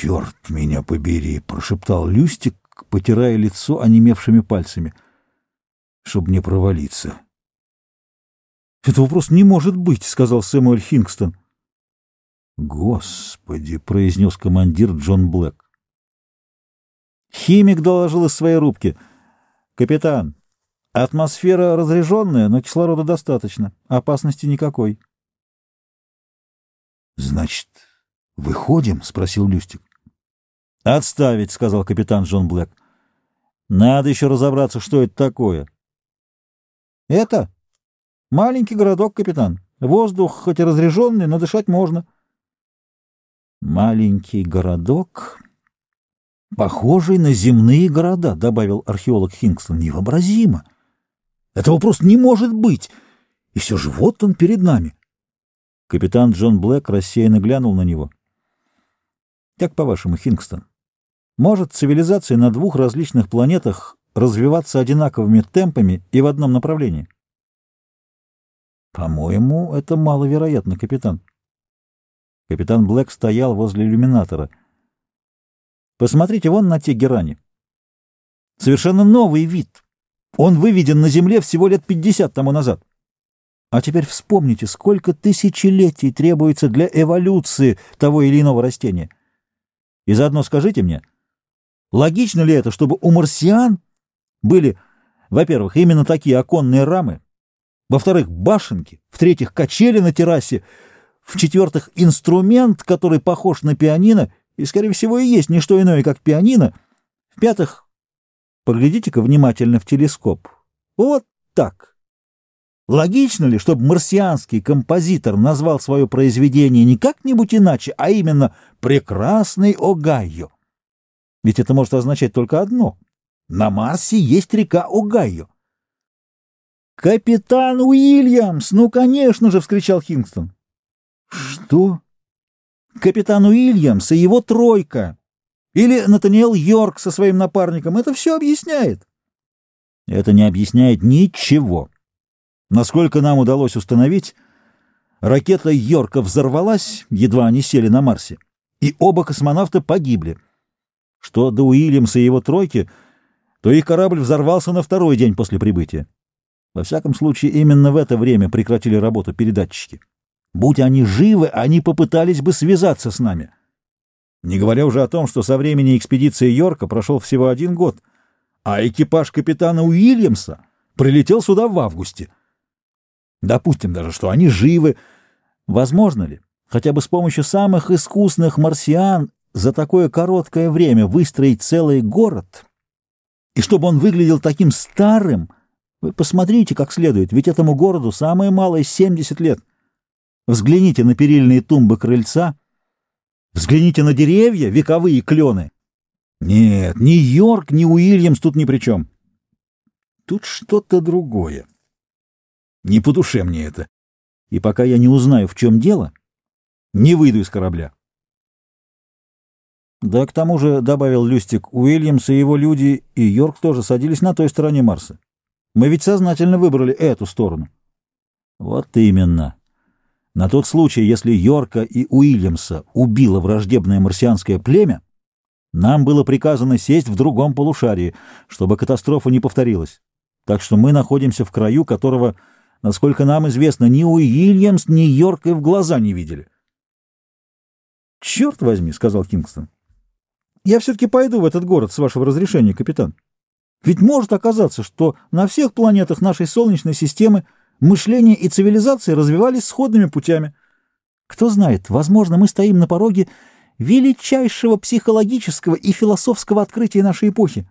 «Черт меня побери!» — прошептал Люстик, потирая лицо онемевшими пальцами. «Чтоб не провалиться». «Этого просто не может быть», — сказал Сэмуэль Хингстон. «Господи!» — произнес командир Джон Блэк. Химик доложил из своей рубки. «Капитан, атмосфера разряженная, но кислорода достаточно. Опасности никакой». «Значит, выходим?» — спросил Люстик. «Отставить», — сказал капитан Джон Блэк. «Надо еще разобраться, что это такое». «Это? Маленький городок, капитан. Воздух хоть и разряженный, но дышать можно». «Маленький городок, похожий на земные города», — добавил археолог Хингстон. «Невообразимо! Этого просто не может быть! И все же вот он перед нами». Капитан Джон Блэк рассеянно глянул на него. «Как по-вашему, Хингстон, может цивилизация на двух различных планетах развиваться одинаковыми темпами и в одном направлении?» «По-моему, это маловероятно, капитан». Капитан Блэк стоял возле иллюминатора. «Посмотрите вон на те герани. Совершенно новый вид. Он выведен на Земле всего лет пятьдесят тому назад. А теперь вспомните, сколько тысячелетий требуется для эволюции того или иного растения. И заодно скажите мне, логично ли это, чтобы у марсиан были, во-первых, именно такие оконные рамы, во-вторых, башенки, в-третьих, качели на террасе, в-четвертых, инструмент, который похож на пианино, и, скорее всего, и есть не что иное, как пианино, в-пятых, поглядите-ка внимательно в телескоп. Вот так. Логично ли, чтобы марсианский композитор назвал свое произведение не как-нибудь иначе, а именно «Прекрасный Огайо»? Ведь это может означать только одно. На Марсе есть река Огайо. «Капитан Уильямс! Ну, конечно же!» — вскричал Хингстон. «Что?» «Капитан Уильямс и его тройка. Или Натаниэл Йорк со своим напарником. Это все объясняет». «Это не объясняет ничего». Насколько нам удалось установить, ракета Йорка взорвалась, едва они сели на Марсе, и оба космонавта погибли. Что до Уильямса и его тройки, то их корабль взорвался на второй день после прибытия. Во всяком случае, именно в это время прекратили работу передатчики. Будь они живы, они попытались бы связаться с нами. Не говоря уже о том, что со времени экспедиции Йорка прошел всего один год, а экипаж капитана Уильямса прилетел сюда в августе — Допустим даже, что они живы. Возможно ли, хотя бы с помощью самых искусных марсиан, за такое короткое время выстроить целый город? И чтобы он выглядел таким старым, вы посмотрите как следует, ведь этому городу самое малое 70 лет. Взгляните на перильные тумбы крыльца, взгляните на деревья, вековые клены. Нет, ни Йорк, ни Уильямс тут ни при чем. Тут что-то другое. Не по душе мне это. И пока я не узнаю, в чем дело, не выйду из корабля. Да, к тому же, — добавил Люстик, — Уильямс и его люди и Йорк тоже садились на той стороне Марса. Мы ведь сознательно выбрали эту сторону. Вот именно. На тот случай, если Йорка и Уильямса убило враждебное марсианское племя, нам было приказано сесть в другом полушарии, чтобы катастрофа не повторилась. Так что мы находимся в краю, которого Насколько нам известно, ни Уильямс, ни Йорк и в глаза не видели. «Черт возьми», — сказал Кингстон. «Я все-таки пойду в этот город с вашего разрешения, капитан. Ведь может оказаться, что на всех планетах нашей Солнечной системы мышление и цивилизация развивались сходными путями. Кто знает, возможно, мы стоим на пороге величайшего психологического и философского открытия нашей эпохи.